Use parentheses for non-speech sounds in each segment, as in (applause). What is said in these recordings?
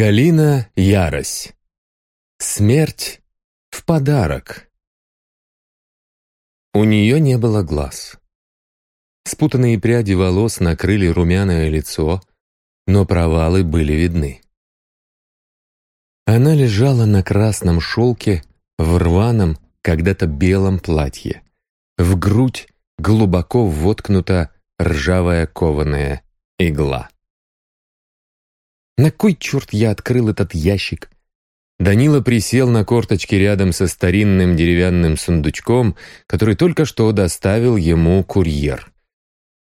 Галина Ярось. Смерть в подарок. У нее не было глаз. Спутанные пряди волос накрыли румяное лицо, но провалы были видны. Она лежала на красном шелке в рваном, когда-то белом платье. В грудь глубоко воткнута ржавая кованая игла. На кой черт я открыл этот ящик? Данила присел на корточки рядом со старинным деревянным сундучком, который только что доставил ему курьер.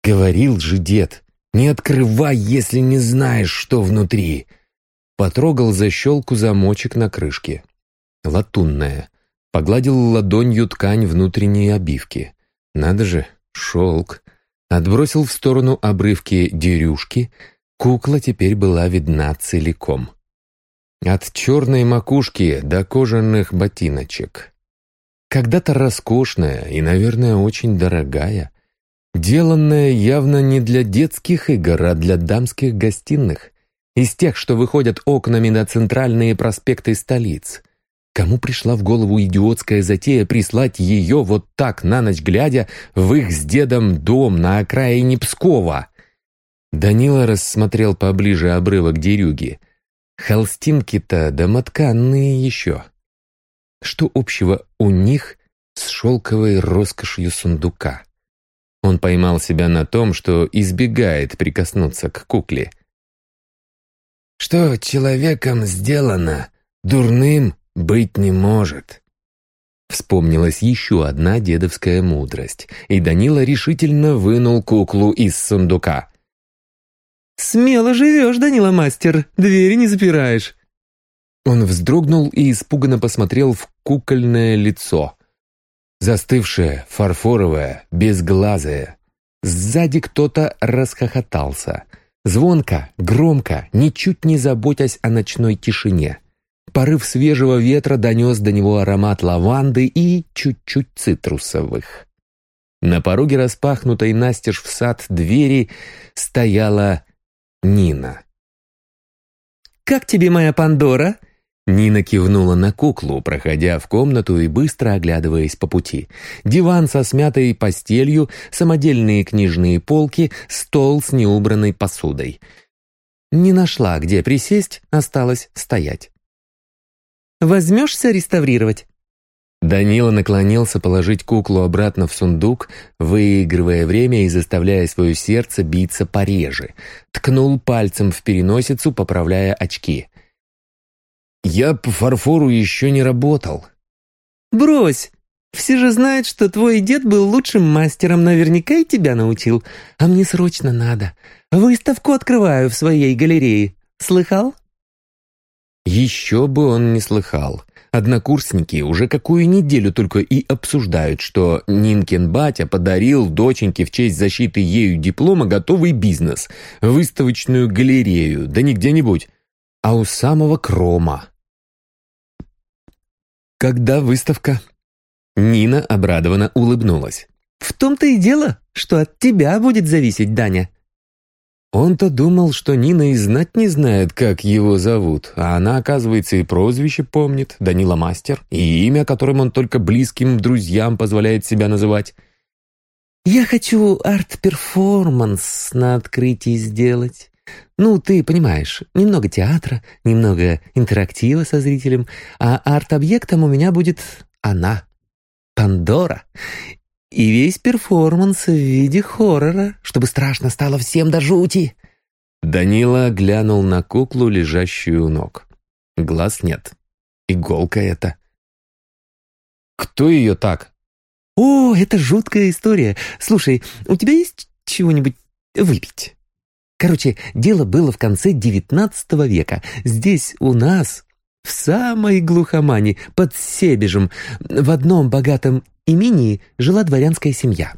Говорил же дед, не открывай, если не знаешь, что внутри. Потрогал защелку замочек на крышке. Латунная. Погладил ладонью ткань внутренней обивки. Надо же, шелк. Отбросил в сторону обрывки дерюшки, Кукла теперь была видна целиком. От черной макушки до кожаных ботиночек. Когда-то роскошная и, наверное, очень дорогая. Деланная явно не для детских игр, а для дамских гостиных. Из тех, что выходят окнами на центральные проспекты столиц. Кому пришла в голову идиотская затея прислать ее вот так на ночь глядя в их с дедом дом на окраине Пскова? Данила рассмотрел поближе обрывок дерюги. Холстинки-то домотканные еще. Что общего у них с шелковой роскошью сундука? Он поймал себя на том, что избегает прикоснуться к кукле. «Что человеком сделано, дурным быть не может». Вспомнилась еще одна дедовская мудрость, и Данила решительно вынул куклу из сундука. «Смело живешь, Данила Мастер, двери не запираешь». Он вздрогнул и испуганно посмотрел в кукольное лицо. Застывшее, фарфоровое, безглазое. Сзади кто-то расхохотался. Звонко, громко, ничуть не заботясь о ночной тишине. Порыв свежего ветра донес до него аромат лаванды и чуть-чуть цитрусовых. На пороге распахнутой настежь в сад двери стояла Нина. «Как тебе моя Пандора?» Нина кивнула на куклу, проходя в комнату и быстро оглядываясь по пути. Диван со смятой постелью, самодельные книжные полки, стол с неубранной посудой. Не нашла, где присесть, осталось стоять. «Возьмешься реставрировать?» Данила наклонился положить куклу обратно в сундук, выигрывая время и заставляя свое сердце биться пореже. Ткнул пальцем в переносицу, поправляя очки. «Я по фарфору еще не работал». «Брось! Все же знают, что твой дед был лучшим мастером, наверняка и тебя научил. А мне срочно надо. Выставку открываю в своей галерее. Слыхал?» Еще бы он не слыхал. Однокурсники уже какую неделю только и обсуждают, что Нинкин батя подарил доченьке в честь защиты ею диплома готовый бизнес, выставочную галерею, да не где-нибудь, а у самого Крома. «Когда выставка?» Нина обрадованно улыбнулась. «В том-то и дело, что от тебя будет зависеть, Даня. Он-то думал, что Нина и знать не знает, как его зовут, а она, оказывается, и прозвище помнит, Данила Мастер, и имя, которым он только близким друзьям позволяет себя называть. «Я хочу арт-перформанс на открытии сделать. Ну, ты понимаешь, немного театра, немного интерактива со зрителем, а арт-объектом у меня будет она, Пандора. И весь перформанс в виде хоррора, чтобы страшно стало всем до жути. Данила глянул на куклу, лежащую у ног. Глаз нет. Иголка это. Кто ее так? О, это жуткая история. Слушай, у тебя есть чего-нибудь выпить? Короче, дело было в конце девятнадцатого века. Здесь у нас, в самой глухомане, под Себежем, в одном богатом имении жила дворянская семья.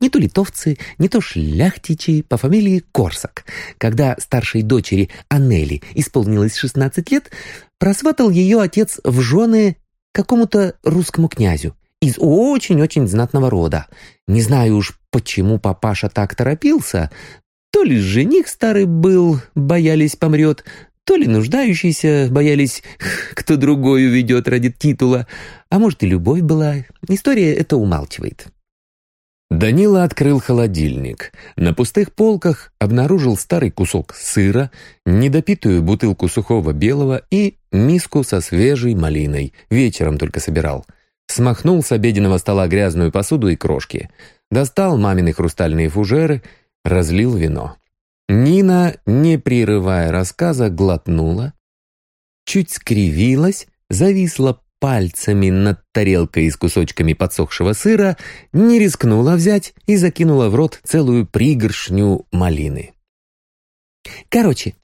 Не то литовцы, не то шляхтичи по фамилии Корсак. Когда старшей дочери Анели исполнилось 16 лет, просватал ее отец в жены какому-то русскому князю из очень-очень знатного рода. Не знаю уж, почему папаша так торопился, то ли жених старый был, боялись помрет, То ли нуждающиеся боялись, (laughs) кто другой уведет ради титула, а может и любовь была. История это умалчивает. Данила открыл холодильник. На пустых полках обнаружил старый кусок сыра, недопитую бутылку сухого белого и миску со свежей малиной. Вечером только собирал. Смахнул с обеденного стола грязную посуду и крошки. Достал мамины хрустальные фужеры, разлил вино. Нина, не прерывая рассказа, глотнула, чуть скривилась, зависла пальцами над тарелкой с кусочками подсохшего сыра, не рискнула взять и закинула в рот целую пригоршню малины. Короче,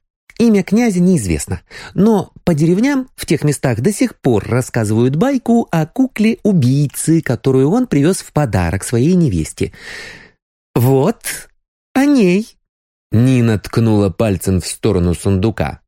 имя князя неизвестно, но по деревням в тех местах до сих пор рассказывают байку о кукле-убийце, которую он привез в подарок своей невесте. Вот о ней. Нина ткнула пальцем в сторону сундука.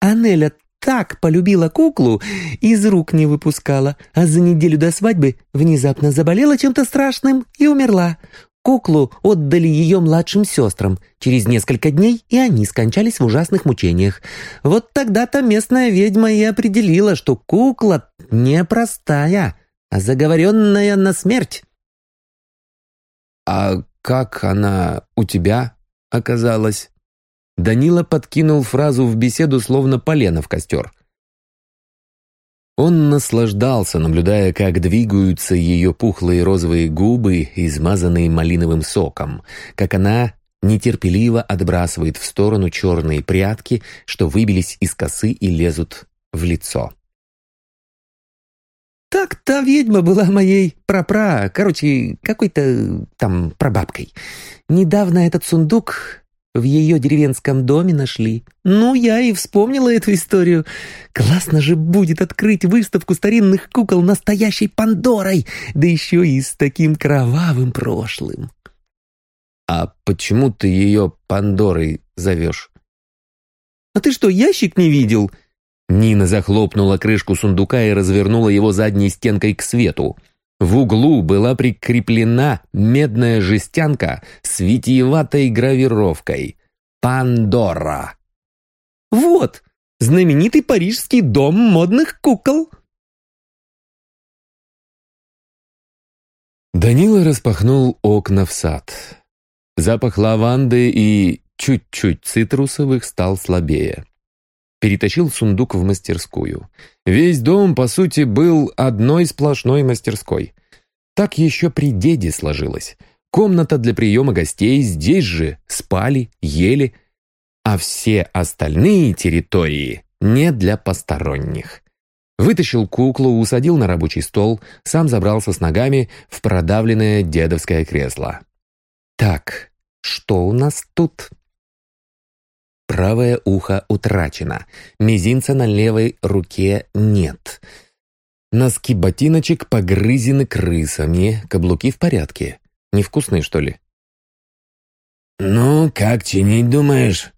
Анеля так полюбила куклу, из рук не выпускала, а за неделю до свадьбы внезапно заболела чем-то страшным и умерла. Куклу отдали ее младшим сестрам. Через несколько дней и они скончались в ужасных мучениях. Вот тогда-то местная ведьма и определила, что кукла непростая, а заговоренная на смерть. «А как она у тебя оказалась?» Данила подкинул фразу в беседу, словно полено в костер. Он наслаждался, наблюдая, как двигаются ее пухлые розовые губы, измазанные малиновым соком, как она нетерпеливо отбрасывает в сторону черные прядки, что выбились из косы и лезут в лицо. «Так та ведьма была моей прапра, короче, какой-то там прабабкой. Недавно этот сундук в ее деревенском доме нашли. Ну, я и вспомнила эту историю. Классно же будет открыть выставку старинных кукол настоящей Пандорой, да еще и с таким кровавым прошлым. А почему ты ее Пандорой зовешь? А ты что, ящик не видел? Нина захлопнула крышку сундука и развернула его задней стенкой к свету. В углу была прикреплена медная жестянка с витиеватой гравировкой «Пандора». «Вот, знаменитый парижский дом модных кукол!» Данила распахнул окна в сад. Запах лаванды и чуть-чуть цитрусовых стал слабее перетащил сундук в мастерскую. Весь дом, по сути, был одной сплошной мастерской. Так еще при деде сложилось. Комната для приема гостей, здесь же спали, ели, а все остальные территории не для посторонних. Вытащил куклу, усадил на рабочий стол, сам забрался с ногами в продавленное дедовское кресло. «Так, что у нас тут?» Правое ухо утрачено. Мизинца на левой руке нет. Носки ботиночек погрызены крысами, каблуки в порядке. Невкусные, что ли? «Ну, как чинить, думаешь?»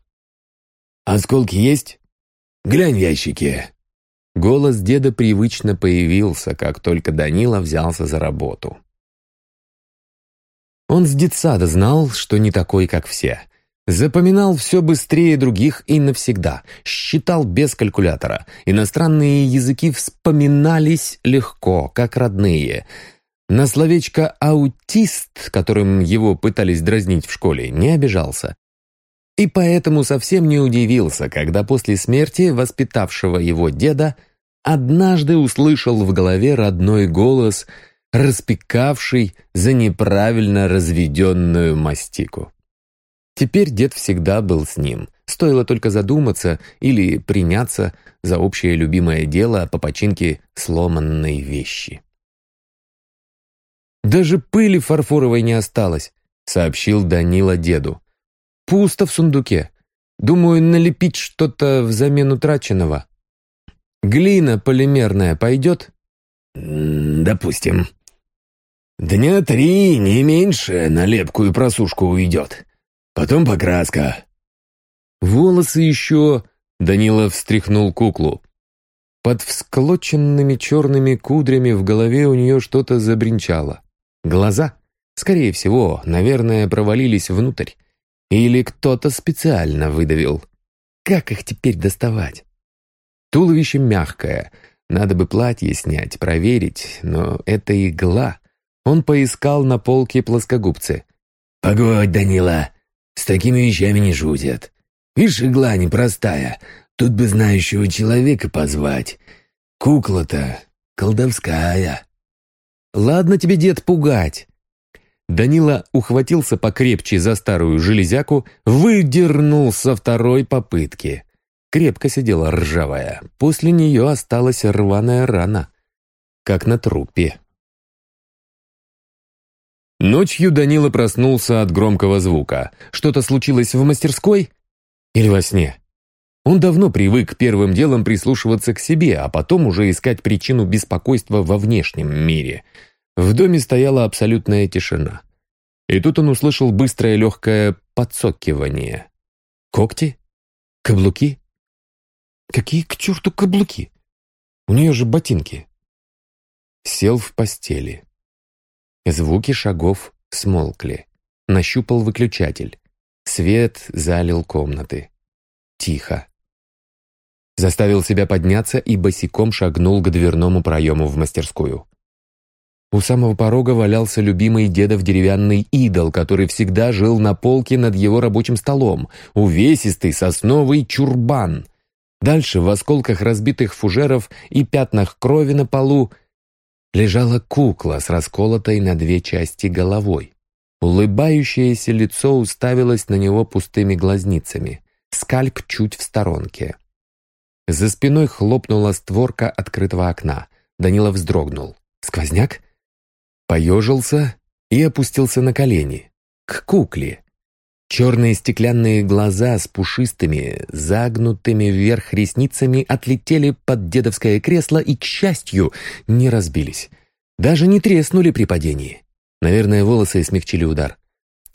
«Осколки есть? Глянь в ящике». Голос деда привычно появился, как только Данила взялся за работу. Он с детсада знал, что не такой, как все — Запоминал все быстрее других и навсегда. Считал без калькулятора. Иностранные языки вспоминались легко, как родные. На словечко «аутист», которым его пытались дразнить в школе, не обижался. И поэтому совсем не удивился, когда после смерти воспитавшего его деда однажды услышал в голове родной голос, распекавший за неправильно разведенную мастику. Теперь дед всегда был с ним. Стоило только задуматься или приняться за общее любимое дело по починке сломанной вещи. «Даже пыли фарфоровой не осталось», — сообщил Данила деду. «Пусто в сундуке. Думаю, налепить что-то взамен утраченного. Глина полимерная пойдет?» «Допустим. Дня три, не меньше, на лепку и просушку уйдет. Потом покраска». «Волосы еще...» — Данила встряхнул куклу. Под всклоченными черными кудрями в голове у нее что-то забринчало. Глаза, скорее всего, наверное, провалились внутрь. Или кто-то специально выдавил. как их теперь доставать? Туловище мягкое, надо бы платье снять, проверить, но это игла. Он поискал на полке плоскогубцы. «Погодь, Данила, с такими вещами не шутят. Видишь, игла непростая, тут бы знающего человека позвать. Кукла-то колдовская». «Ладно тебе, дед, пугать». Данила ухватился покрепче за старую железяку, выдернул со второй попытки. Крепко сидела ржавая. После нее осталась рваная рана, как на трупе. Ночью Данила проснулся от громкого звука. Что-то случилось в мастерской? Или во сне? Он давно привык первым делом прислушиваться к себе, а потом уже искать причину беспокойства во внешнем мире. В доме стояла абсолютная тишина. И тут он услышал быстрое легкое подсокивание. Когти? Каблуки? Какие к черту каблуки? У нее же ботинки. Сел в постели. Звуки шагов смолкли. Нащупал выключатель. Свет залил комнаты. Тихо. Заставил себя подняться и босиком шагнул к дверному проему в мастерскую. У самого порога валялся любимый дедов деревянный идол, который всегда жил на полке над его рабочим столом, увесистый сосновый чурбан. Дальше, в осколках разбитых фужеров и пятнах крови на полу, лежала кукла с расколотой на две части головой. Улыбающееся лицо уставилось на него пустыми глазницами. Скальп чуть в сторонке. За спиной хлопнула створка открытого окна. Данила вздрогнул. «Сквозняк?» Поежился и опустился на колени. К кукле. Черные стеклянные глаза с пушистыми, загнутыми вверх ресницами отлетели под дедовское кресло и, к счастью, не разбились. Даже не треснули при падении. Наверное, волосы смягчили удар.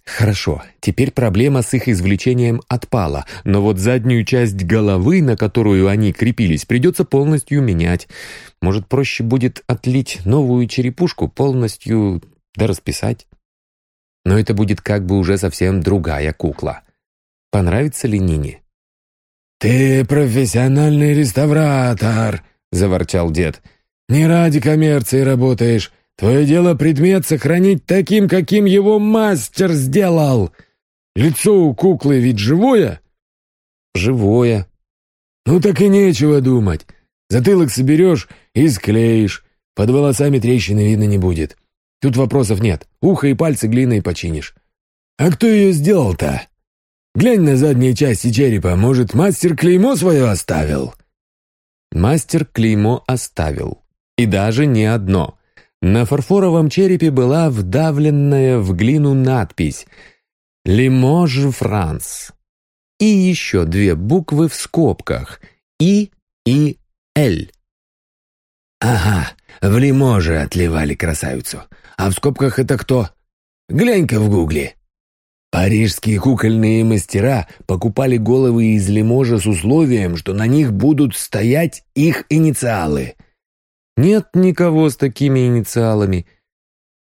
Хорошо, теперь проблема с их извлечением отпала, но вот заднюю часть головы, на которую они крепились, придется полностью менять. Может, проще будет отлить новую черепушку, полностью да расписать? Но это будет как бы уже совсем другая кукла. Понравится ли Нине? «Ты профессиональный реставратор», — заворчал дед. «Не ради коммерции работаешь. Твое дело предмет сохранить таким, каким его мастер сделал. Лицо у куклы ведь живое?» «Живое». «Ну так и нечего думать. Затылок соберешь и склеишь. Под волосами трещины видно не будет. Тут вопросов нет. Ухо и пальцы глиной починишь. А кто ее сделал-то? Глянь на задние части черепа. Может, мастер клеймо свое оставил?» Мастер клеймо оставил. И даже не одно. На фарфоровом черепе была вдавленная в глину надпись «Лимож Франс». И еще две буквы в скобках «И» и «Л». «Ага, в Лиможе отливали красавицу. А в скобках это кто? Глянь-ка в гугле. Парижские кукольные мастера покупали головы из лиможа с условием, что на них будут стоять их инициалы. Нет никого с такими инициалами.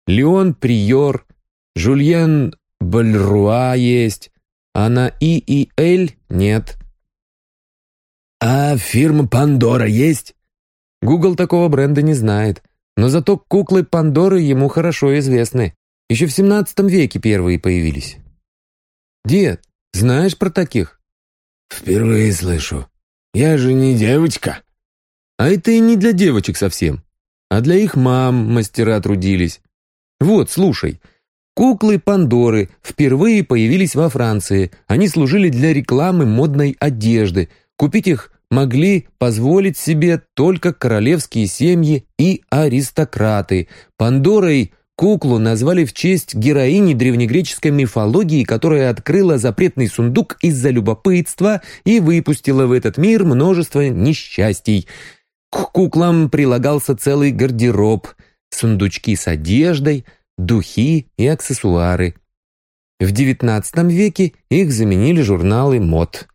Леон Приор, Жульен Бальруа есть, а на И и Л нет. А фирма Пандора есть? Гугл такого бренда не знает. Но зато куклы Пандоры ему хорошо известны. Еще в семнадцатом веке первые появились. Дед, знаешь про таких? Впервые слышу. Я же не девочка. А это и не для девочек совсем. А для их мам мастера трудились. Вот, слушай. Куклы Пандоры впервые появились во Франции. Они служили для рекламы модной одежды. Купить их могли позволить себе только королевские семьи и аристократы. Пандорой куклу назвали в честь героини древнегреческой мифологии, которая открыла запретный сундук из-за любопытства и выпустила в этот мир множество несчастий. К куклам прилагался целый гардероб, сундучки с одеждой, духи и аксессуары. В XIX веке их заменили журналы мод.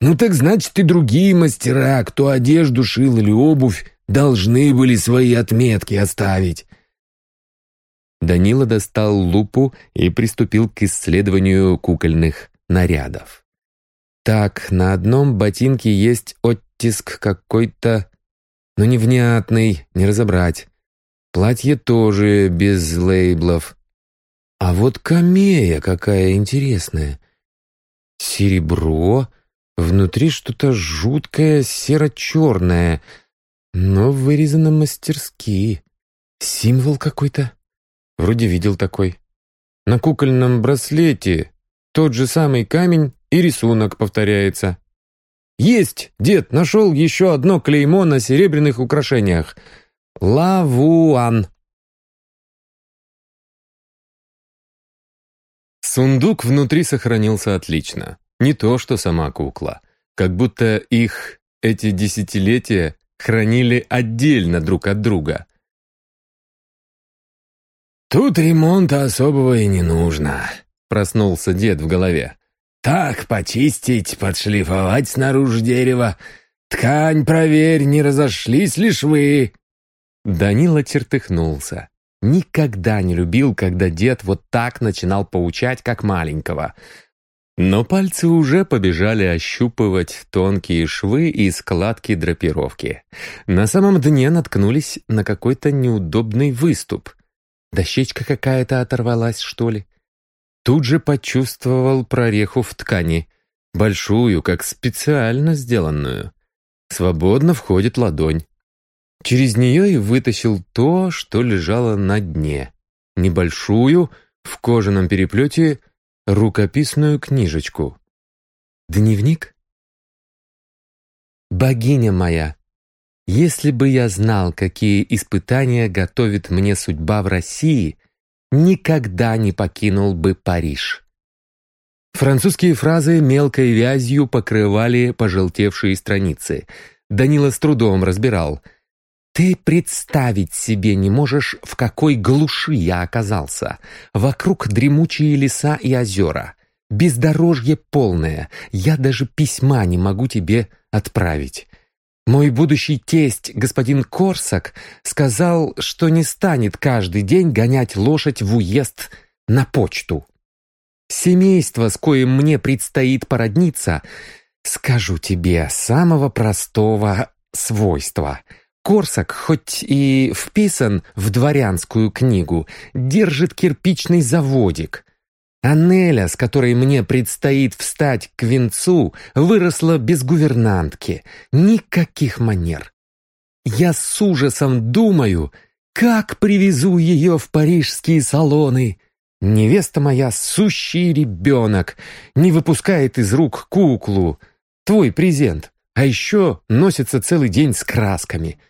Ну так значит и другие мастера, кто одежду шил или обувь, должны были свои отметки оставить. Данила достал лупу и приступил к исследованию кукольных нарядов. Так, на одном ботинке есть оттиск какой-то, но невнятный, не разобрать. Платье тоже без лейблов. А вот камея какая интересная. Серебро, внутри что-то жуткое серо-черное, но вырезано мастерски. Символ какой-то. Вроде видел такой. На кукольном браслете тот же самый камень и рисунок повторяется. «Есть! Дед, нашел еще одно клеймо на серебряных украшениях. Лавуан». Сундук внутри сохранился отлично. Не то, что сама кукла. Как будто их эти десятилетия хранили отдельно друг от друга. «Тут ремонта особого и не нужно», — проснулся дед в голове. «Так, почистить, подшлифовать снаружи дерева. Ткань проверь, не разошлись ли швы». Данила чертыхнулся. Никогда не любил, когда дед вот так начинал поучать, как маленького. Но пальцы уже побежали ощупывать тонкие швы и складки драпировки. На самом дне наткнулись на какой-то неудобный выступ. Дощечка какая-то оторвалась, что ли? Тут же почувствовал прореху в ткани. Большую, как специально сделанную. Свободно входит ладонь. Через нее и вытащил то, что лежало на дне. Небольшую, в кожаном переплете, рукописную книжечку. Дневник? «Богиня моя, если бы я знал, какие испытания готовит мне судьба в России, никогда не покинул бы Париж». Французские фразы мелкой вязью покрывали пожелтевшие страницы. Данила с трудом разбирал — ты представить себе не можешь, в какой глуши я оказался. Вокруг дремучие леса и озера. Бездорожье полное. Я даже письма не могу тебе отправить. Мой будущий тесть, господин Корсак, сказал, что не станет каждый день гонять лошадь в уезд на почту. Семейство, с коим мне предстоит породниться, скажу тебе, самого простого свойства — Корсак, хоть и вписан в дворянскую книгу, держит кирпичный заводик. А с которой мне предстоит встать к венцу, выросла без гувернантки. Никаких манер. Я с ужасом думаю, как привезу ее в парижские салоны. Невеста моя сущий ребенок, не выпускает из рук куклу. Твой презент. А еще носится целый день с красками —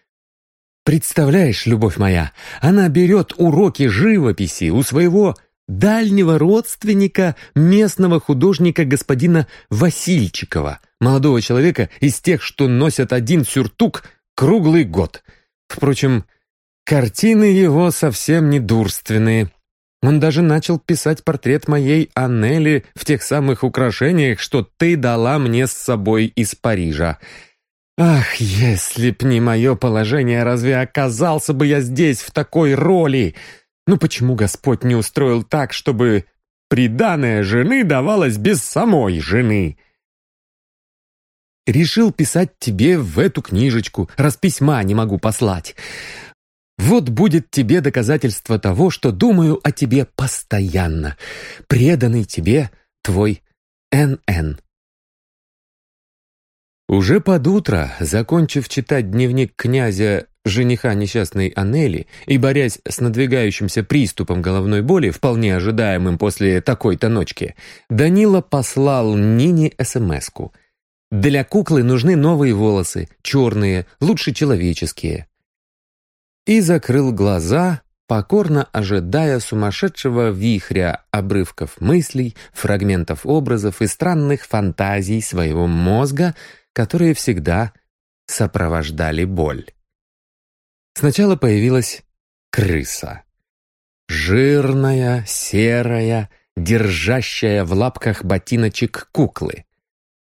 Представляешь, любовь моя, она берет уроки живописи у своего дальнего родственника, местного художника господина Васильчикова, молодого человека из тех, что носят один сюртук круглый год. Впрочем, картины его совсем не дурственные. Он даже начал писать портрет моей Аннели в тех самых украшениях, что ты дала мне с собой из Парижа. Ах, если б не мое положение, разве оказался бы я здесь в такой роли? Ну почему Господь не устроил так, чтобы приданное жены давалось без самой жены? Решил писать тебе в эту книжечку, раз письма не могу послать. Вот будет тебе доказательство того, что думаю о тебе постоянно. Преданный тебе твой Н.Н. Уже под утро, закончив читать дневник князя, жениха несчастной Анели, и борясь с надвигающимся приступом головной боли, вполне ожидаемым после такой-то ночки, Данила послал Нине СМС-ку. «Для куклы нужны новые волосы, черные, лучше человеческие». И закрыл глаза, покорно ожидая сумасшедшего вихря обрывков мыслей, фрагментов образов и странных фантазий своего мозга — которые всегда сопровождали боль. Сначала появилась крыса. Жирная, серая, держащая в лапках ботиночек куклы.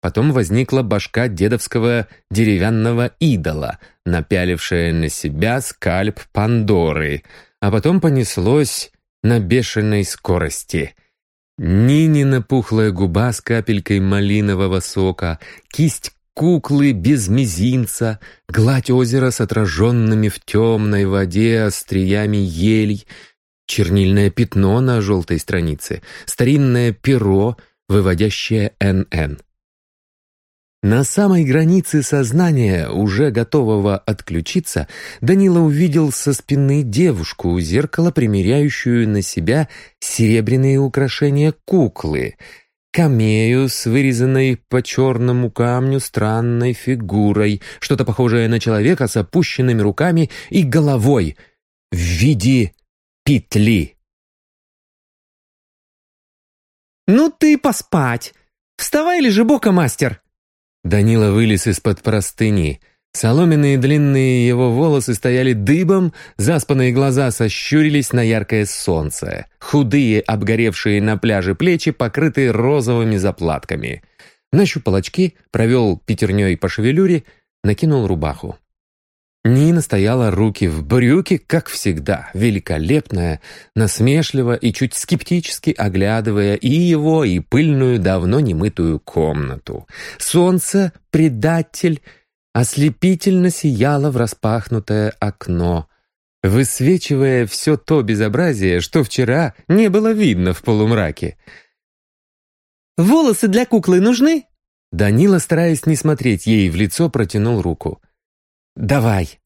Потом возникла башка дедовского деревянного идола, напялившая на себя скальп Пандоры, а потом понеслось на бешеной скорости. Нинина пухлая губа с капелькой малинового сока, кисть куклы без мизинца, гладь озера с отраженными в темной воде остриями елей, чернильное пятно на желтой странице, старинное перо, выводящее «НН». На самой границе сознания, уже готового отключиться, Данила увидел со спины девушку у зеркала, примеряющую на себя серебряные украшения куклы, камею с вырезанной по черному камню странной фигурой, что-то похожее на человека с опущенными руками и головой в виде петли. «Ну ты поспать! Вставай, лежи бока, мастер!» Данила вылез из-под простыни. Соломенные длинные его волосы стояли дыбом, заспанные глаза сощурились на яркое солнце. Худые, обгоревшие на пляже плечи, покрытые розовыми заплатками. Нащупал очки, провел пятерней по шевелюре, накинул рубаху. Нина стояла руки в брюки, как всегда, великолепная, насмешливо и чуть скептически оглядывая и его, и пыльную, давно немытую комнату. Солнце, предатель, ослепительно сияло в распахнутое окно, высвечивая все то безобразие, что вчера не было видно в полумраке. «Волосы для куклы нужны?» Данила, стараясь не смотреть ей в лицо, протянул руку. «Давай».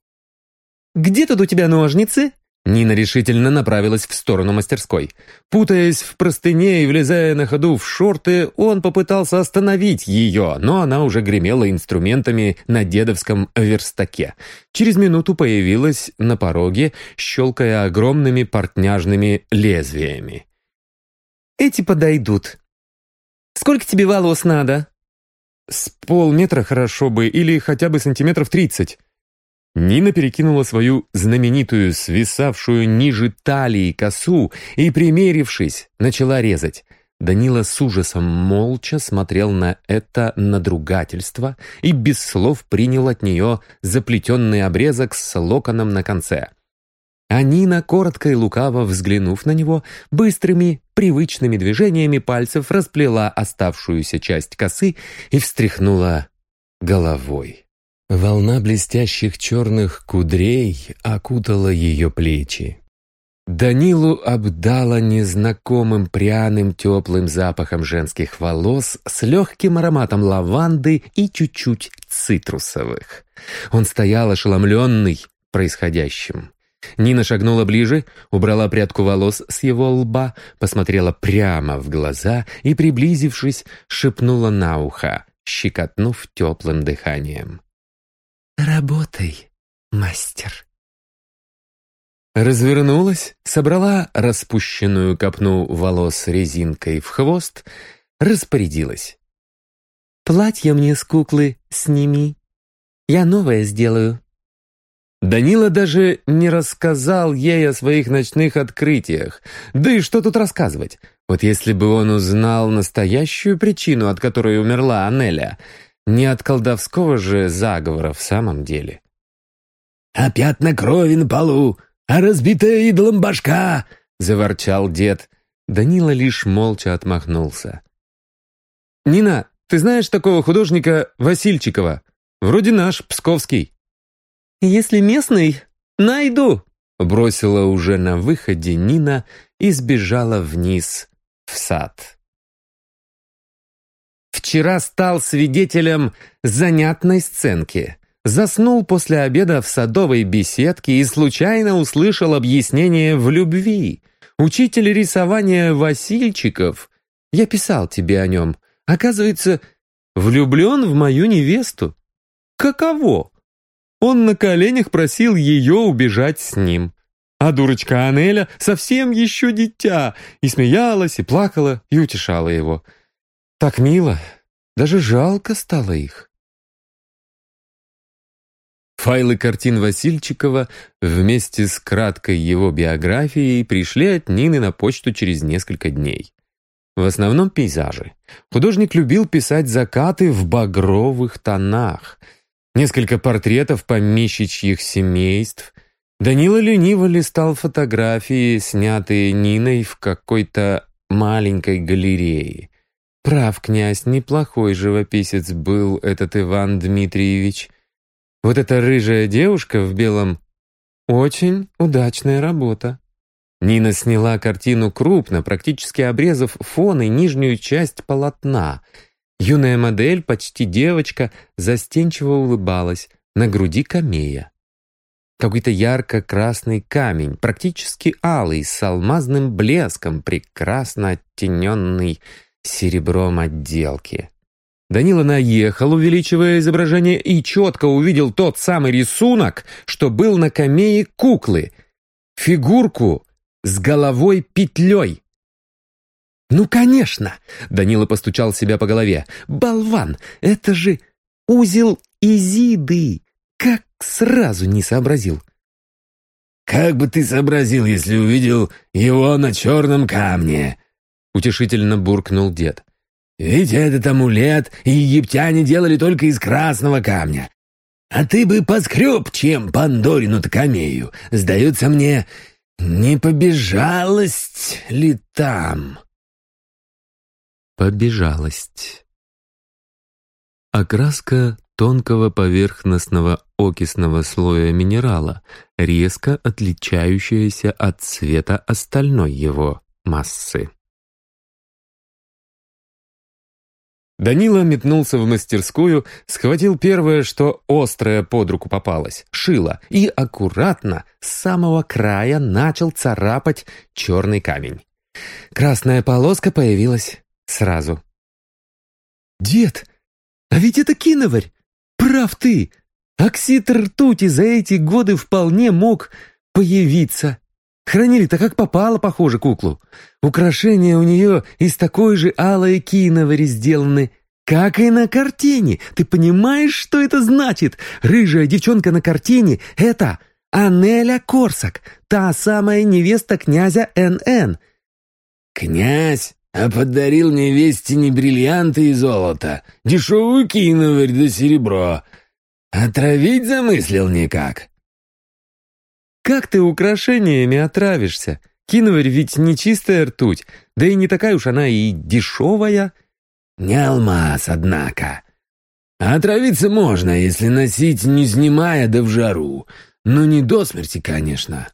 «Где тут у тебя ножницы?» Нина решительно направилась в сторону мастерской. Путаясь в простыне и влезая на ходу в шорты, он попытался остановить ее, но она уже гремела инструментами на дедовском верстаке. Через минуту появилась на пороге, щелкая огромными портняжными лезвиями. «Эти подойдут. Сколько тебе волос надо?» «С полметра хорошо бы, или хотя бы сантиметров тридцать». Нина перекинула свою знаменитую, свисавшую ниже талии косу и, примерившись, начала резать. Данила с ужасом молча смотрел на это надругательство и без слов принял от нее заплетенный обрезок с локоном на конце. А Нина, коротко и лукаво взглянув на него, быстрыми, привычными движениями пальцев расплела оставшуюся часть косы и встряхнула головой. Волна блестящих черных кудрей окутала ее плечи. Данилу обдала незнакомым пряным теплым запахом женских волос с легким ароматом лаванды и чуть-чуть цитрусовых. Он стоял ошеломленный происходящим. Нина шагнула ближе, убрала прядку волос с его лба, посмотрела прямо в глаза и, приблизившись, шепнула на ухо, щекотнув теплым дыханием. «Работай, мастер». Развернулась, собрала распущенную копну волос резинкой в хвост, распорядилась. «Платье мне с куклы сними. Я новое сделаю». Данила даже не рассказал ей о своих ночных открытиях. Да и что тут рассказывать? Вот если бы он узнал настоящую причину, от которой умерла Анеля, не от колдовского же заговора в самом деле. «А пятна крови на полу, а разбитая идолом башка!» — заворчал дед. Данила лишь молча отмахнулся. «Нина, ты знаешь такого художника Васильчикова? Вроде наш, Псковский». «Если местный, найду», — бросила уже на выходе Нина и сбежала вниз в сад вчера стал свидетелем занятной сценки. Заснул после обеда в садовой беседке и случайно услышал объяснение в любви. Учитель рисования Васильчиков, я писал тебе о нем, оказывается, влюблен в мою невесту. Каково? Он на коленях просил ее убежать с ним. А дурочка Анеля совсем еще дитя, и смеялась, и плакала, и утешала его. Так мило, даже жалко стало их. Файлы картин Васильчикова вместе с краткой его биографией пришли от Нины на почту через несколько дней. В основном пейзажи. Художник любил писать закаты в багровых тонах. Несколько портретов помещичьих семейств. Данила лениво листал фотографии, снятые Ниной в какой-то маленькой галереи. Прав, князь, неплохой живописец был этот Иван Дмитриевич. Вот эта рыжая девушка в белом — очень удачная работа. Нина сняла картину крупно, практически обрезав фон и нижнюю часть полотна. Юная модель, почти девочка, застенчиво улыбалась, на груди камея. Какой-то ярко-красный камень, практически алый, с алмазным блеском, прекрасно оттененный серебром отделки. Данила наехал, увеличивая изображение, и четко увидел тот самый рисунок, что был на камее куклы. Фигурку с головой петлей. «Ну, конечно!» — Данила постучал себя по голове. «Болван! Это же узел Изиды! Как сразу не сообразил!» «Как бы ты сообразил, если увидел его на черном камне?» — утешительно буркнул дед. «Ведь этот амулет египтяне делали только из красного камня. А ты бы поскреб, чем Пандорину-то. Сдается мне, не побежалость ли там?» Побежалость. Окраска тонкого поверхностного окисного слоя минерала, резко отличающаяся от цвета остальной его массы. Данила метнулся в мастерскую, схватил первое, что острое под руку попалось, шило, и аккуратно с самого края начал царапать черный камень. Красная полоска появилась сразу. «Дед, а ведь это киноварь! Прав ты! Оксид ртути за эти годы вполне мог появиться. Хранили-то как попало, похоже, куклу. Украшения у нее из такой же алой киновари сделаны, как и на картине. Ты понимаешь, что это значит? Рыжая девчонка на картине — это Анеля Корсак, та самая невеста князя Н.Н. «Князь, а подарил невесте не бриллианты и золото, дешевую киноварь да серебро. Отравить замыслил никак». «Как ты украшениями отравишься? Киноварь ведь не чистая ртуть, да и не такая уж она и дешевая». «Не алмаз, однако. отравиться можно, если носить не снимая да в жару, но не до смерти, конечно.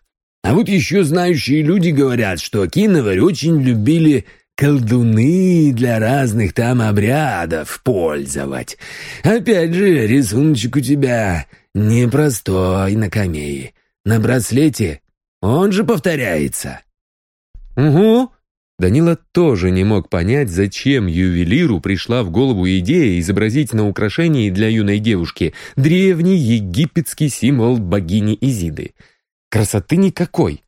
А вот еще знающие люди говорят, что киноварь очень любили колдуны для разных там обрядов пользовать. Опять же, рисуночек у тебя непростой на камее. На браслете он же повторяется. Угу. Данила тоже не мог понять, зачем ювелиру пришла в голову идея изобразить на украшении для юной девушки древний египетский символ богини Изиды. Красоты никакой.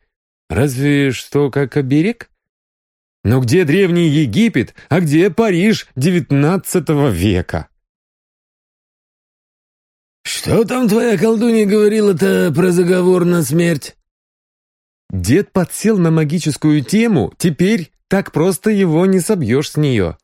Разве что как оберег? Но где древний Египет, а где Париж XIX века? «Что там твоя колдунья говорила-то про заговор на смерть?» Дед подсел на магическую тему, теперь так просто его не собьешь с нее.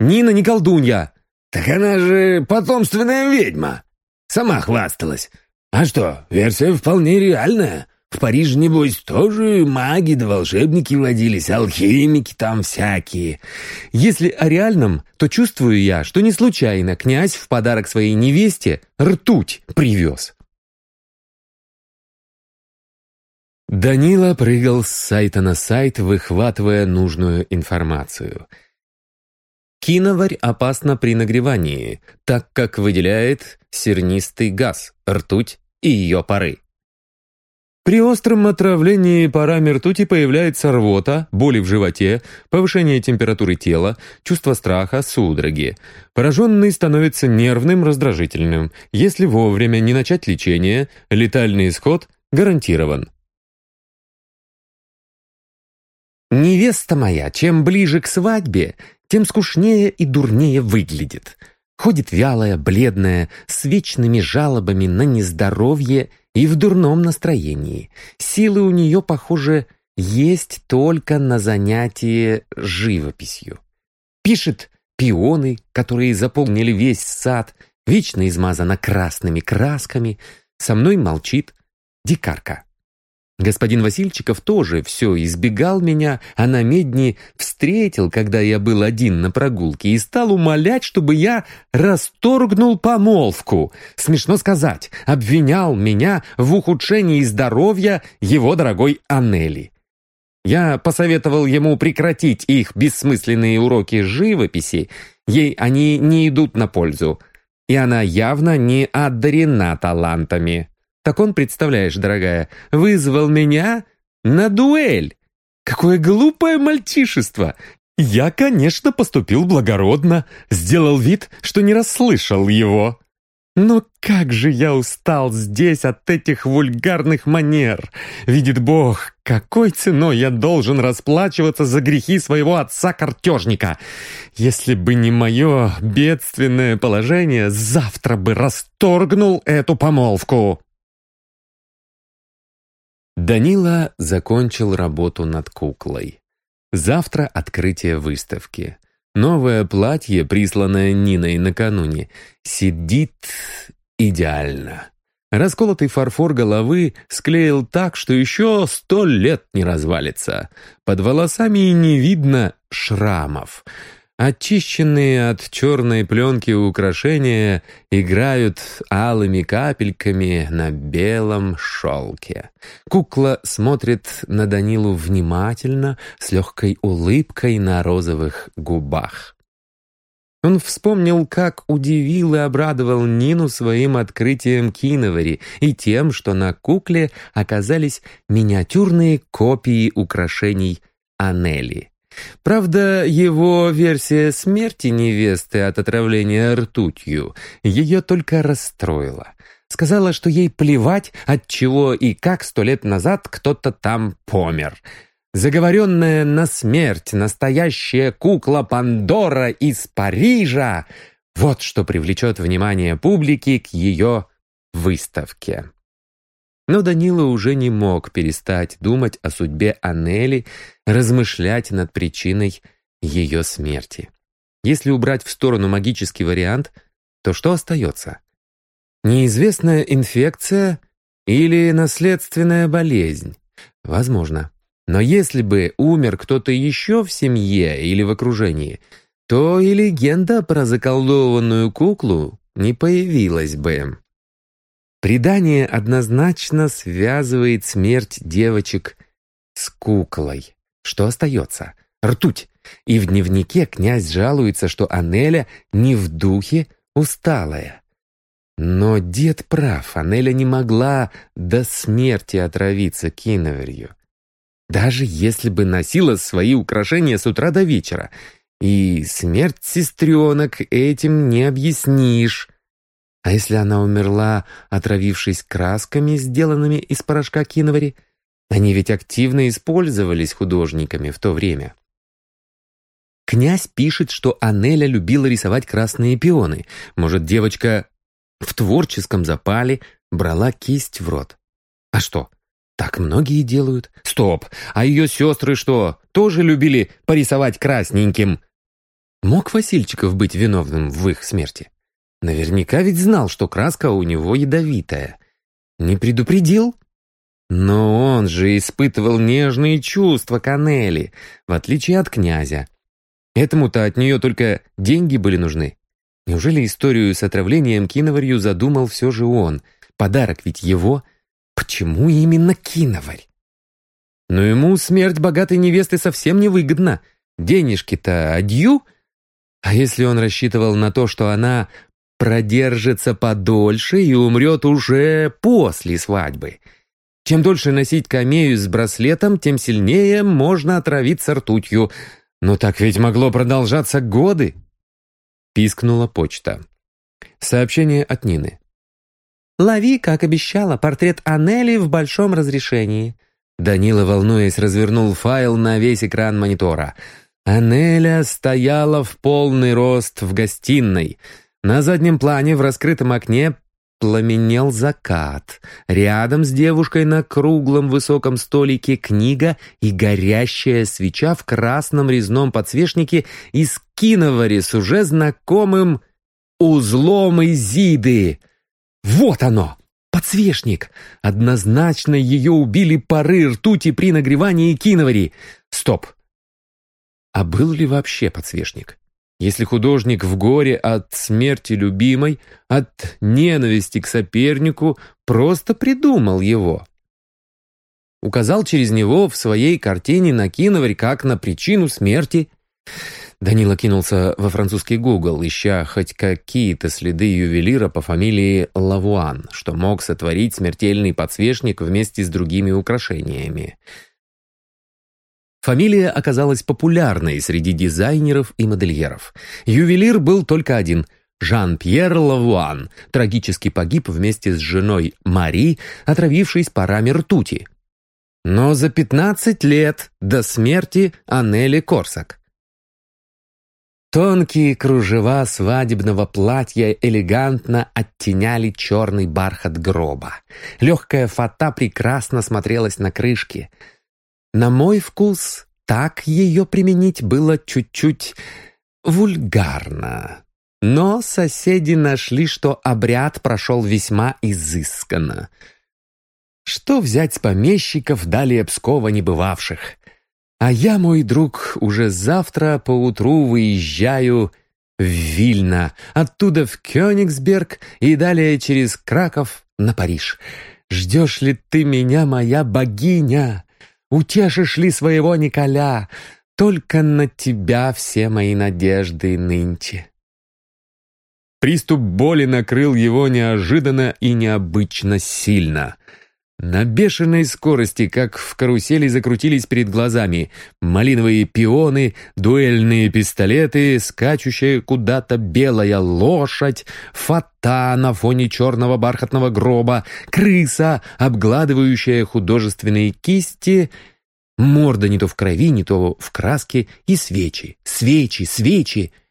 «Нина не колдунья!» «Так она же потомственная ведьма!» Сама хвасталась. «А что, версия вполне реальная. В Париже, небось, тоже маги да волшебники водились, алхимики там всякие. Если о реальном, то чувствую я, что не случайно князь в подарок своей невесте ртуть привез. Данила прыгал с сайта на сайт, выхватывая нужную информацию. Киноварь опасна при нагревании, так как выделяет сернистый газ, ртуть и ее пары. При остром отравлении парами ртути появляется рвота, боли в животе, повышение температуры тела, чувство страха, судороги. Пораженный становится нервным, раздражительным. Если вовремя не начать лечение, летальный исход гарантирован. «Невеста моя, чем ближе к свадьбе, тем скучнее и дурнее выглядит. Ходит вялая, бледная, с вечными жалобами на нездоровье и в дурном настроении. Силы у нее, похоже, есть только на занятие живописью. Пишет пионы, которые заполнили весь сад, вечно измазана красными красками. Со мной молчит дикарка. Господин Васильчиков тоже все избегал меня, а на медни встретил, когда я был один на прогулке, и стал умолять, чтобы я расторгнул помолвку. Смешно сказать, обвинял меня в ухудшении здоровья его дорогой Анели. Я посоветовал ему прекратить их бессмысленные уроки живописи, ей они не идут на пользу, и она явно не одарена талантами. Так он, представляешь, дорогая, вызвал меня на дуэль. Какое глупое мальчишество! Я, конечно, поступил благородно, сделал вид, что не расслышал его. Но как же я устал здесь от этих вульгарных манер! Видит Бог, какой ценой я должен расплачиваться за грехи своего отца-картежника! Если бы не мое бедственное положение, завтра бы расторгнул эту помолвку!» Данила закончил работу над куклой. Завтра открытие выставки. Новое платье, присланное Ниной накануне, сидит идеально. Расколотый фарфор головы склеил так, что еще сто лет не развалится. Под волосами не видно шрамов. Очищенные от черной пленки украшения играют алыми капельками на белом шелке. Кукла смотрит на Данилу внимательно, с легкой улыбкой на розовых губах. Он вспомнил, как удивил и обрадовал Нину своим открытием киновари и тем, что на кукле оказались миниатюрные копии украшений Анели. Правда, его версия смерти невесты от отравления ртутью ее только расстроила. Сказала, что ей плевать, от чего и как сто лет назад кто-то там помер. Заговоренная на смерть настоящая кукла Пандора из Парижа — вот что привлечет внимание публики к ее выставке. Но Данила уже не мог перестать думать о судьбе Анели, размышлять над причиной ее смерти. Если убрать в сторону магический вариант, то что остается? Неизвестная инфекция или наследственная болезнь? Возможно. Но если бы умер кто-то еще в семье или в окружении, то и легенда про заколдованную куклу не появилась бы. Предание однозначно связывает смерть девочек с куклой. Что остается? Ртуть. И в дневнике князь жалуется, что Анеля не в духе усталая. Но дед прав, Анеля не могла до смерти отравиться киноверью. Даже если бы носила свои украшения с утра до вечера. И смерть сестренок этим не объяснишь. А если она умерла, отравившись красками, сделанными из порошка киновари? Они ведь активно использовались художниками в то время. Князь пишет, что Анеля любила рисовать красные пионы. Может, девочка в творческом запале брала кисть в рот. А что? Так многие делают. Стоп! А ее сестры что, тоже любили порисовать красненьким? Мог Васильчиков быть виновным в их смерти? Наверняка ведь знал, что краска у него ядовитая. Не предупредил? Но он же испытывал нежные чувства к Анели, в отличие от князя. Этому-то от нее только деньги были нужны. Неужели историю с отравлением киноварью задумал все же он? Подарок ведь его. Почему именно киноварь? Но ему смерть богатой невесты совсем не выгодна. Денежки-то адью. А если он рассчитывал на то, что она продержится подольше и умрет уже после свадьбы. Чем дольше носить камею с браслетом, тем сильнее можно отравиться ртутью. Но так ведь могло продолжаться годы. Пискнула почта. Сообщение от Нины. «Лови, как обещала, портрет Анели в большом разрешении». Данила, волнуясь, развернул файл на весь экран монитора. Анеля стояла в полный рост в гостиной — на заднем плане в раскрытом окне пламенел закат. Рядом с девушкой на круглом высоком столике книга и горящая свеча в красном резном подсвечнике из киновари с уже знакомым узлом Изиды. Вот оно! Подсвечник! Однозначно ее убили пары ртути при нагревании киновари. Стоп! А был ли вообще подсвечник? Если художник в горе от смерти любимой, от ненависти к сопернику, просто придумал его. Указал через него в своей картине на киноварь как на причину смерти. Данила кинулся во французский Гугл, ища хоть какие-то следы ювелира по фамилии Лавуан, что мог сотворить смертельный подсвечник вместе с другими украшениями. Фамилия оказалась популярной среди дизайнеров и модельеров. Ювелир был только один – Жан-Пьер Лавуан, трагически погиб вместе с женой Мари, отравившись парами ртути. Но за 15 лет до смерти Анели Корсак. Тонкие кружева свадебного платья элегантно оттеняли черный бархат гроба. Легкая фата прекрасно смотрелась на крышке – на мой вкус, так ее применить было чуть-чуть вульгарно. Но соседи нашли, что обряд прошел весьма изысканно. Что взять с помещиков далее Пскова небывавших? А я, мой друг, уже завтра поутру выезжаю в Вильно, оттуда в Кёнигсберг и далее через Краков на Париж. Ждешь ли ты меня, моя богиня? Утешишь ли своего Николя? Только на тебя все мои надежды нынче». Приступ боли накрыл его неожиданно и необычно сильно. На бешеной скорости, как в карусели, закрутились перед глазами. Малиновые пионы, дуэльные пистолеты, скачущая куда-то белая лошадь, фата на фоне черного бархатного гроба, крыса, обгладывающая художественные кисти, морда не то в крови, не то в краске, и свечи, свечи, свечи —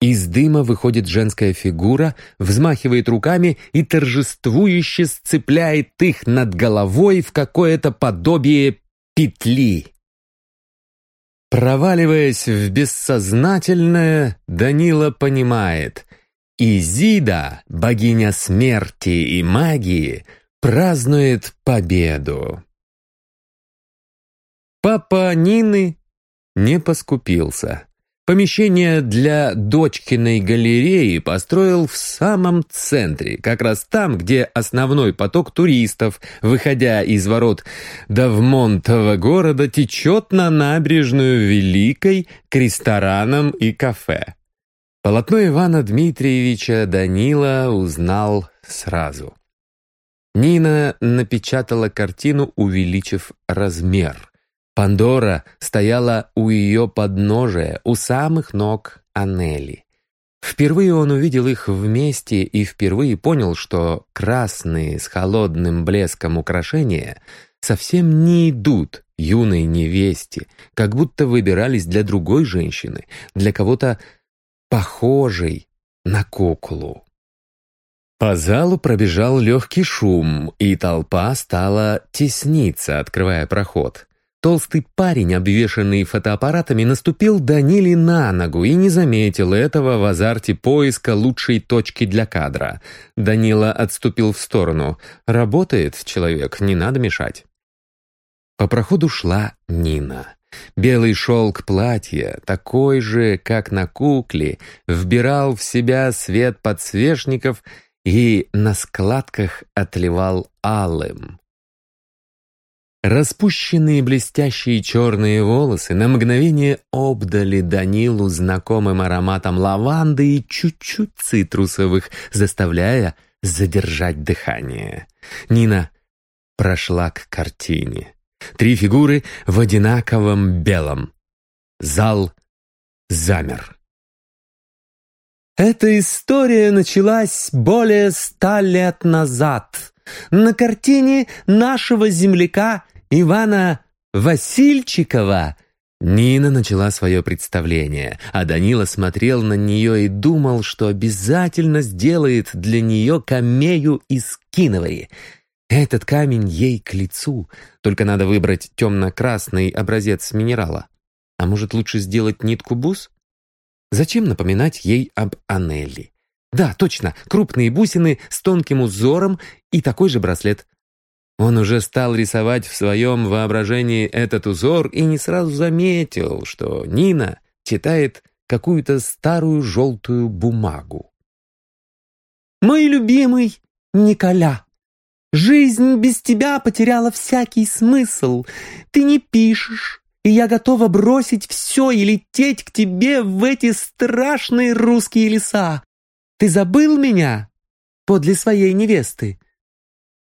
из дыма выходит женская фигура, взмахивает руками и торжествующе сцепляет их над головой в какое-то подобие петли. Проваливаясь в бессознательное, Данила понимает, Изида, богиня смерти и магии, празднует победу. Папа Нины не поскупился. Помещение для дочкиной галереи построил в самом центре, как раз там, где основной поток туристов, выходя из ворот Давмонтова города, течет на набережную Великой к ресторанам и кафе. Полотно Ивана Дмитриевича Данила узнал сразу. Нина напечатала картину, увеличив размер. Пандора стояла у ее подножия, у самых ног Анели. Впервые он увидел их вместе и впервые понял, что красные с холодным блеском украшения совсем не идут юной невесте, как будто выбирались для другой женщины, для кого-то похожей на куклу. По залу пробежал легкий шум, и толпа стала тесниться, открывая проход. Толстый парень, обвешанный фотоаппаратами, наступил Даниле на ногу и не заметил этого в азарте поиска лучшей точки для кадра. Данила отступил в сторону. Работает человек, не надо мешать. По проходу шла Нина. Белый шелк платья, такой же, как на кукле, вбирал в себя свет подсвечников и на складках отливал алым. Распущенные блестящие черные волосы на мгновение обдали Данилу знакомым ароматом лаванды и чуть-чуть цитрусовых, заставляя задержать дыхание. Нина прошла к картине. Три фигуры в одинаковом белом. Зал замер. Эта история началась более ста лет назад, на картине нашего земляка Ивана Васильчикова Нина начала свое представление, а Данила смотрел на нее и думал, что обязательно сделает для нее камею из киновой. Этот камень ей к лицу, только надо выбрать темно-красный образец минерала. А может, лучше сделать нитку бус? Зачем напоминать ей об Анелли? Да, точно, крупные бусины с тонким узором и такой же браслет. Он уже стал рисовать в своем воображении этот узор и не сразу заметил, что Нина читает какую-то старую желтую бумагу. «Мой любимый Николя, жизнь без тебя потеряла всякий смысл. Ты не пишешь, и я готова бросить все и лететь к тебе в эти страшные русские леса. Ты забыл меня подле своей невесты?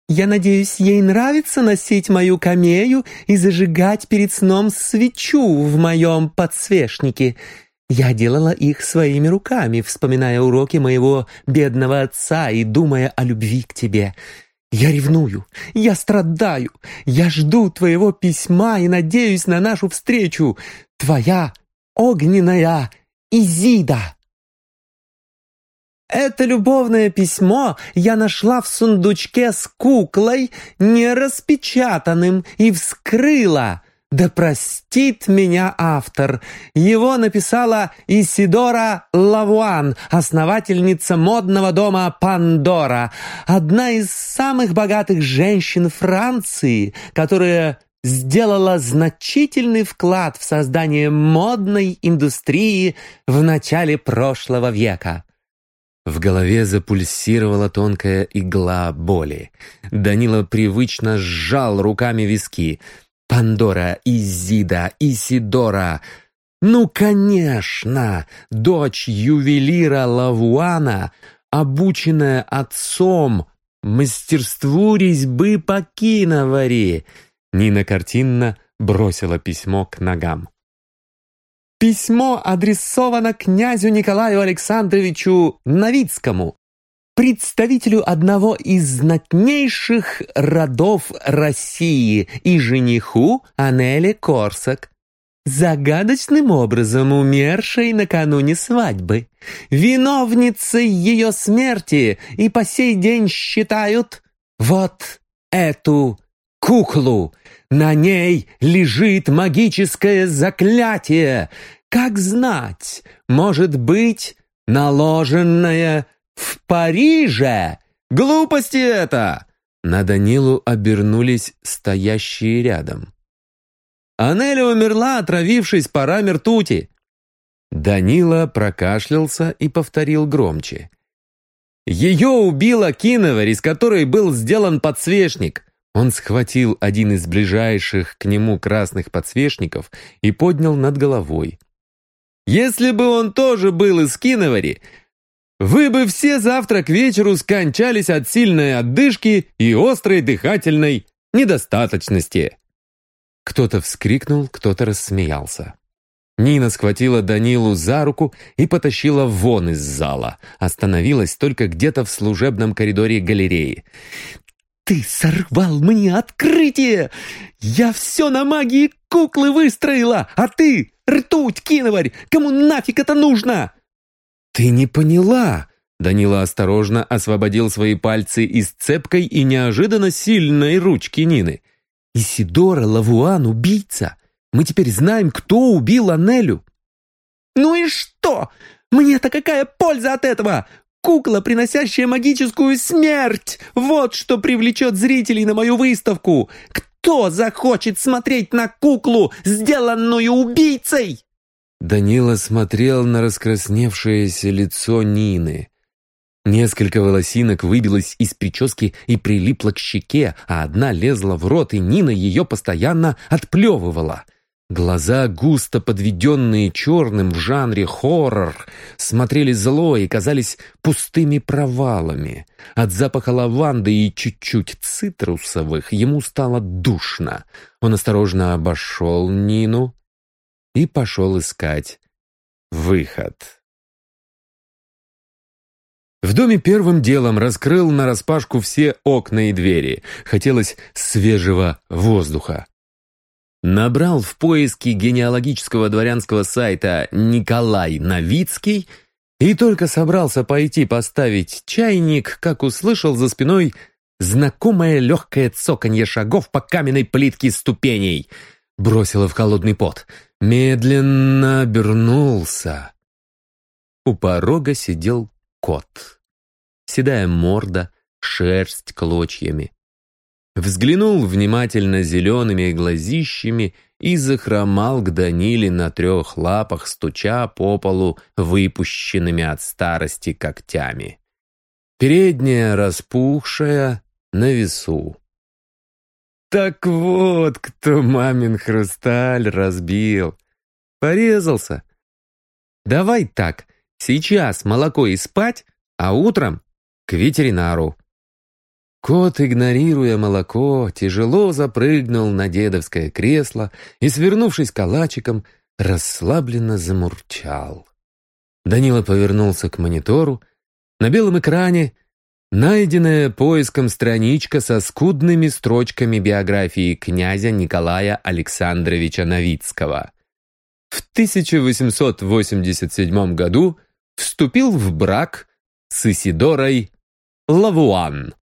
Я надеюсь, ей нравится носить мою камею и зажигать перед сном свечу в моем подсвечнике. Я делала их своими руками, вспоминая уроки моего бедного отца и думая о любви к тебе. Я ревную, я страдаю, я жду твоего письма и надеюсь на нашу встречу. Твоя огненная Изида. Это любовное письмо я нашла в сундучке с куклой, не распечатанным, и вскрыла. Да простит меня автор. Его написала Исидора Лавуан, основательница модного дома Пандора, одна из самых богатых женщин Франции, которая сделала значительный вклад в создание модной индустрии в начале прошлого века. В голове запульсировала тонкая игла боли. Данила привычно сжал руками виски. «Пандора, Изида, Исидора!» «Ну, конечно! Дочь ювелира Лавуана, обученная отцом мастерству резьбы по киновари!» Нина картинно бросила письмо к ногам. Письмо адресовано князю Николаю Александровичу Новицкому, представителю одного из знатнейших родов России и жениху Анеле Корсак, загадочным образом умершей накануне свадьбы. Виновницей ее смерти и по сей день считают вот эту куклу. На ней лежит магическое заклятие. Как знать, может быть, наложенное в Париже? Глупости это!» На Данилу обернулись стоящие рядом. «Анеля умерла, отравившись парами ртути». Данила прокашлялся и повторил громче. «Ее убила киноварь, из которой был сделан подсвечник. Он схватил один из ближайших к нему красных подсвечников и поднял над головой. «Если бы он тоже был из Киновари, вы бы все завтра к вечеру скончались от сильной отдышки и острой дыхательной недостаточности». Кто-то вскрикнул, кто-то рассмеялся. Нина схватила Данилу за руку и потащила вон из зала. Остановилась только где-то в служебном коридоре галереи. «Ты сорвал мне открытие! Я все на магии куклы выстроила, а ты, ртуть, киноварь, кому нафиг это нужно?» «Ты не поняла!» Данила осторожно освободил свои пальцы из цепкой и неожиданно сильной ручки Нины. «Исидора Лавуан — убийца! Мы теперь знаем, кто убил Анелю!» «Ну и что? Мне-то какая польза от этого? Кукла, приносящая магическую смерть! Вот что привлечет зрителей на мою выставку! Кто захочет смотреть на куклу, сделанную убийцей?» Данила смотрел на раскрасневшееся лицо Нины. Несколько волосинок выбилось из прически и прилипло к щеке, а одна лезла в рот, и Нина ее постоянно отплевывала — Глаза, густо подведенные черным в жанре хоррор, смотрели зло и казались пустыми провалами. От запаха лаванды и чуть-чуть цитрусовых ему стало душно. Он осторожно обошел Нину и пошел искать выход. В доме первым делом раскрыл нараспашку все окна и двери. Хотелось свежего воздуха. Набрал в поиске генеалогического дворянского сайта «Николай Новицкий» и только собрался пойти поставить чайник, как услышал за спиной знакомое легкое цоканье шагов по каменной плитке ступеней. Бросило в холодный пот. Медленно обернулся. У порога сидел кот. Седая морда, шерсть клочьями. Взглянул внимательно зелеными глазищами и захромал к Даниле на трех лапах, стуча по полу выпущенными от старости когтями. Передняя распухшая на весу. Так вот, кто мамин хрусталь разбил. Порезался. Давай так, сейчас молоко и спать, а утром к ветеринару. Кот, игнорируя молоко, тяжело запрыгнул на дедовское кресло и, свернувшись калачиком, расслабленно замурчал. Данила повернулся к монитору. На белом экране найденная поиском страничка со скудными строчками биографии князя Николая Александровича Новицкого. В 1887 году вступил в брак с Исидорой Лавуан.